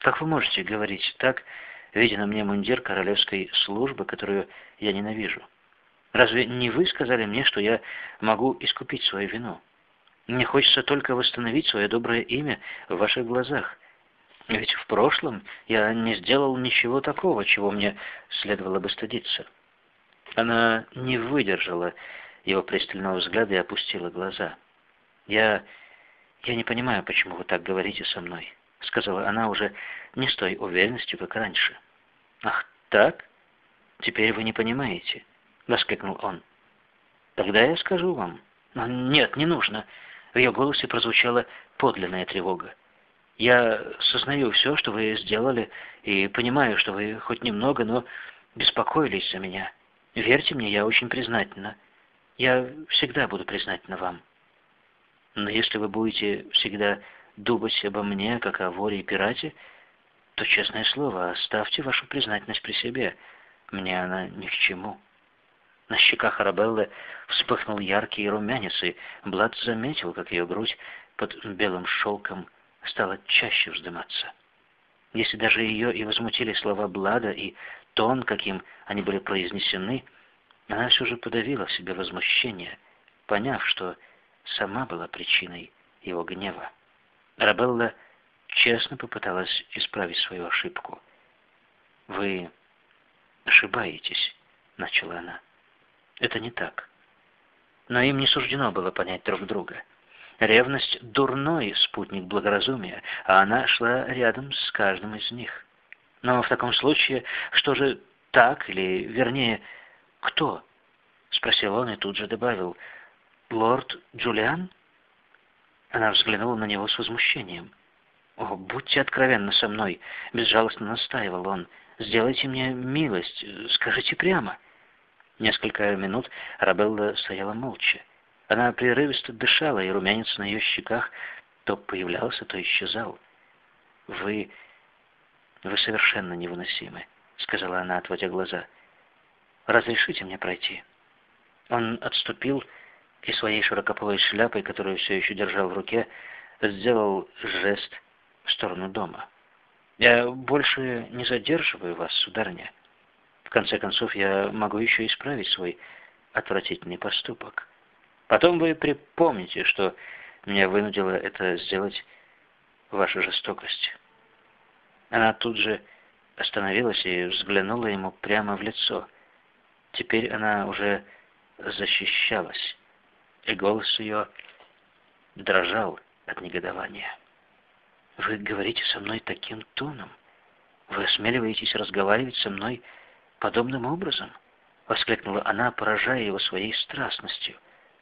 Как вы можете говорить так, видя на мне мундир королевской службы, которую я ненавижу? Разве не вы сказали мне, что я могу искупить свою вину? Мне хочется только восстановить свое доброе имя в ваших глазах. Ведь в прошлом я не сделал ничего такого, чего мне следовало бы стыдиться. Она не выдержала его пристального взгляда и опустила глаза. «Я... я не понимаю, почему вы так говорите со мной», — сказала она уже не с той уверенностью, как раньше. «Ах, так? Теперь вы не понимаете», — воскликнул он. «Тогда я скажу вам». «Но нет, не нужно». В ее голосе прозвучала подлинная тревога. «Я сознаю все, что вы сделали, и понимаю, что вы хоть немного, но беспокоились за меня. Верьте мне, я очень признательна. Я всегда буду признательна вам. Но если вы будете всегда думать обо мне, как о воре и пирате, то, честное слово, оставьте вашу признательность при себе. Мне она ни к чему». На щеках Арабеллы вспыхнул яркий румянец, и Блад заметил, как ее грудь под белым шелком стала чаще вздыматься. Если даже ее и возмутили слова Блада и тон, каким они были произнесены, она все же подавила в себе возмущение, поняв, что сама была причиной его гнева. Арабелла честно попыталась исправить свою ошибку. «Вы ошибаетесь», — начала она. Это не так. Но им не суждено было понять друг друга. Ревность — дурной спутник благоразумия, а она шла рядом с каждым из них. Но в таком случае, что же так, или, вернее, кто? Спросил он и тут же добавил. Лорд Джулиан? Она взглянула на него с возмущением. «О, будьте откровенны со мной!» — безжалостно настаивал он. «Сделайте мне милость, скажите прямо». Несколько минут Рабелла стояла молча. Она прерывисто дышала, и румянец на ее щеках то появлялся, то исчезал. «Вы... вы совершенно невыносимы», — сказала она, отводя глаза. «Разрешите мне пройти?» Он отступил и своей широкополой шляпой, которую все еще держал в руке, сделал жест в сторону дома. «Я больше не задерживаю вас, сударыня», в конце концов, я могу еще исправить свой отвратительный поступок. Потом вы припомните, что меня вынудила это сделать ваша жестокость. Она тут же остановилась и взглянула ему прямо в лицо. Теперь она уже защищалась, и голос ее дрожал от негодования. «Вы говорите со мной таким тоном? Вы осмеливаетесь разговаривать со мной подобным образом?» — воскликнула она, поражая его своей страстностью.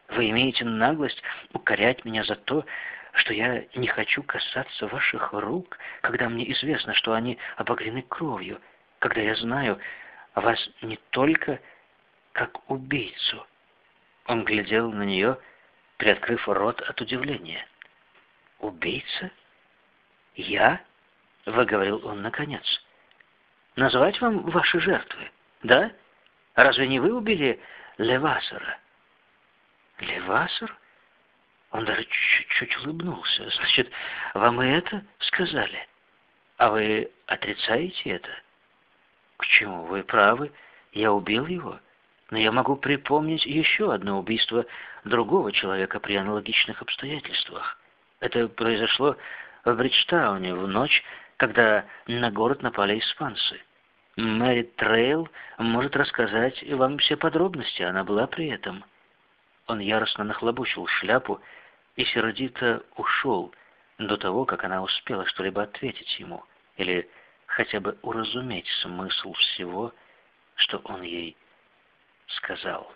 «Вы имеете наглость укорять меня за то, что я не хочу касаться ваших рук, когда мне известно, что они обогрены кровью, когда я знаю вас не только как убийцу». Он глядел на нее, приоткрыв рот от удивления. «Убийца? Я?» — выговорил он наконец назвать вам ваши жертвы, да? Разве не вы убили Левасера? Левасер? Он даже чуть-чуть улыбнулся. Значит, вам и это сказали? А вы отрицаете это? К чему? Вы правы. Я убил его. Но я могу припомнить еще одно убийство другого человека при аналогичных обстоятельствах. Это произошло в Бриджтауне в ночь, когда на город напали испанцы. Мэри Трейл может рассказать вам все подробности, она была при этом. Он яростно нахлобучил шляпу и сердито ушел до того, как она успела что-либо ответить ему или хотя бы уразуметь смысл всего, что он ей сказал сказал.